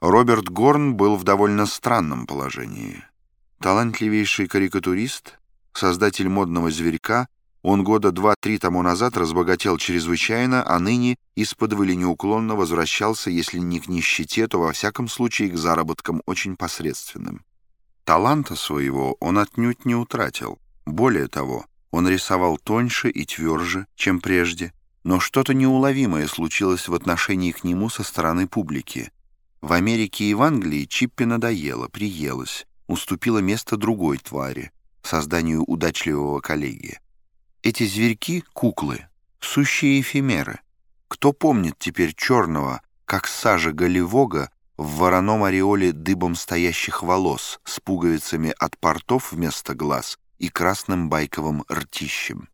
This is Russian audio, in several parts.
Роберт Горн был в довольно странном положении. Талантливейший карикатурист, создатель модного зверька, он года два-три тому назад разбогател чрезвычайно, а ныне из-под неуклонно возвращался, если не к нищете, то во всяком случае к заработкам очень посредственным. Таланта своего он отнюдь не утратил. Более того, он рисовал тоньше и тверже, чем прежде, но что-то неуловимое случилось в отношении к нему со стороны публики. В Америке и в Англии Чиппи надоело, приелось, уступило место другой твари, созданию удачливого коллеги. Эти зверьки — куклы, сущие эфемеры. Кто помнит теперь черного, как сажа голевога, в вороном ореоле дыбом стоящих волос с пуговицами от портов вместо глаз и красным байковым ртищем?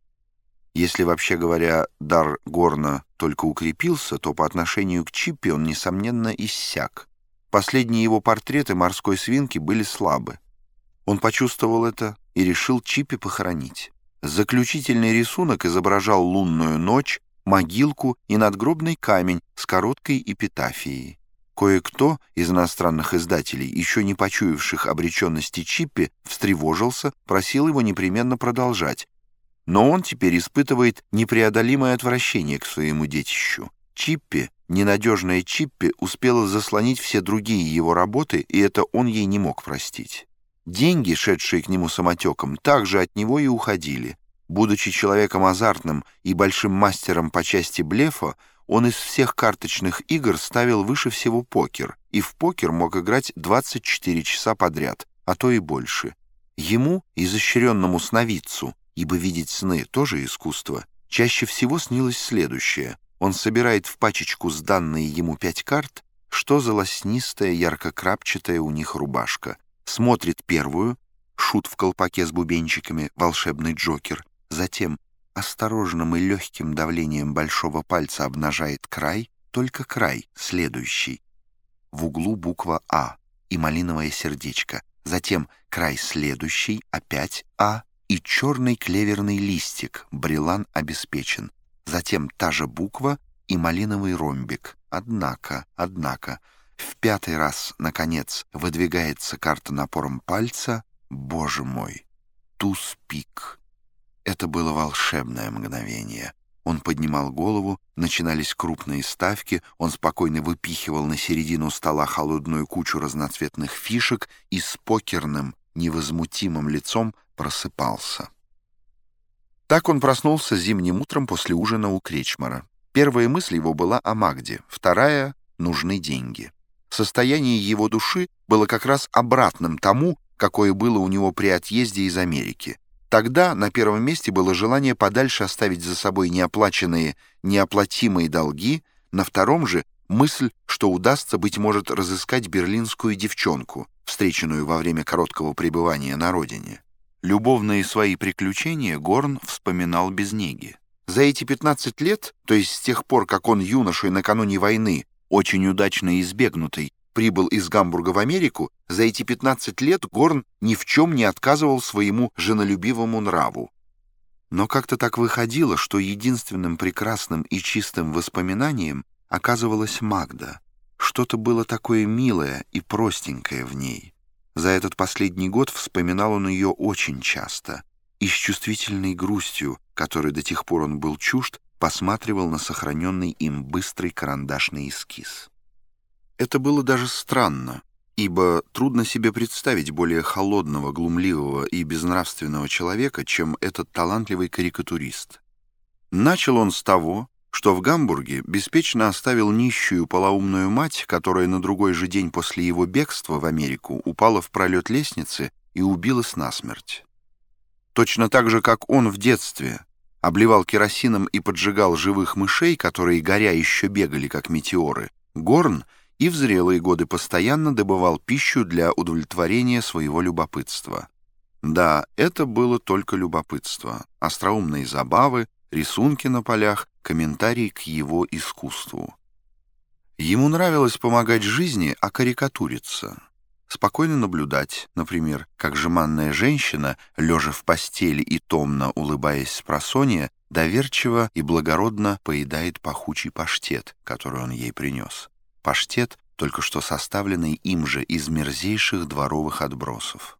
Если, вообще говоря, дар Горна только укрепился, то по отношению к Чиппи он, несомненно, иссяк. Последние его портреты морской свинки были слабы. Он почувствовал это и решил Чиппи похоронить. Заключительный рисунок изображал лунную ночь, могилку и надгробный камень с короткой эпитафией. Кое-кто из иностранных издателей, еще не почуявших обреченности Чиппи, встревожился, просил его непременно продолжать, но он теперь испытывает непреодолимое отвращение к своему детищу. Чиппи, ненадежная Чиппи, успела заслонить все другие его работы, и это он ей не мог простить. Деньги, шедшие к нему самотеком, также от него и уходили. Будучи человеком азартным и большим мастером по части блефа, он из всех карточных игр ставил выше всего покер, и в покер мог играть 24 часа подряд, а то и больше. Ему, изощренному сновидцу, ибо видеть сны тоже искусство, чаще всего снилось следующее. Он собирает в пачечку сданные ему пять карт, что за лоснистая, ярко-крапчатая у них рубашка. Смотрит первую, шут в колпаке с бубенчиками, волшебный Джокер, затем осторожным и легким давлением большого пальца обнажает край, только край, следующий. В углу буква «А» и малиновое сердечко, затем край следующий, опять «А», и черный клеверный листик, брелан обеспечен. Затем та же буква и малиновый ромбик. Однако, однако, в пятый раз, наконец, выдвигается карта напором пальца. Боже мой! Туз-пик. Это было волшебное мгновение. Он поднимал голову, начинались крупные ставки, он спокойно выпихивал на середину стола холодную кучу разноцветных фишек и с покерным, невозмутимым лицом просыпался. Так он проснулся зимним утром после ужина у Кречмара. Первая мысль его была о Магде, вторая — нужны деньги. Состояние его души было как раз обратным тому, какое было у него при отъезде из Америки. Тогда на первом месте было желание подальше оставить за собой неоплаченные, неоплатимые долги, на втором же — мысль, что удастся, быть может, разыскать берлинскую девчонку, встреченную во время короткого пребывания на родине. Любовные свои приключения Горн вспоминал без неги. За эти 15 лет, то есть с тех пор, как он юношей накануне войны, очень удачно избегнутый, прибыл из Гамбурга в Америку, за эти 15 лет Горн ни в чем не отказывал своему женолюбивому нраву. Но как-то так выходило, что единственным прекрасным и чистым воспоминанием оказывалась Магда. Что-то было такое милое и простенькое в ней. За этот последний год вспоминал он ее очень часто и с чувствительной грустью, которой до тех пор он был чужд, посматривал на сохраненный им быстрый карандашный эскиз. Это было даже странно, ибо трудно себе представить более холодного, глумливого и безнравственного человека, чем этот талантливый карикатурист. Начал он с того, что в Гамбурге беспечно оставил нищую полоумную мать, которая на другой же день после его бегства в Америку упала в пролет лестницы и убилась насмерть. Точно так же, как он в детстве обливал керосином и поджигал живых мышей, которые, горя, еще бегали, как метеоры, Горн и в зрелые годы постоянно добывал пищу для удовлетворения своего любопытства. Да, это было только любопытство, остроумные забавы, рисунки на полях, комментарий к его искусству. Ему нравилось помогать жизни, а карикатуриться. Спокойно наблюдать, например, как жеманная женщина, лежа в постели и томно улыбаясь с просонья, доверчиво и благородно поедает пахучий паштет, который он ей принес. Паштет только что составленной им же из мерзейших дворовых отбросов.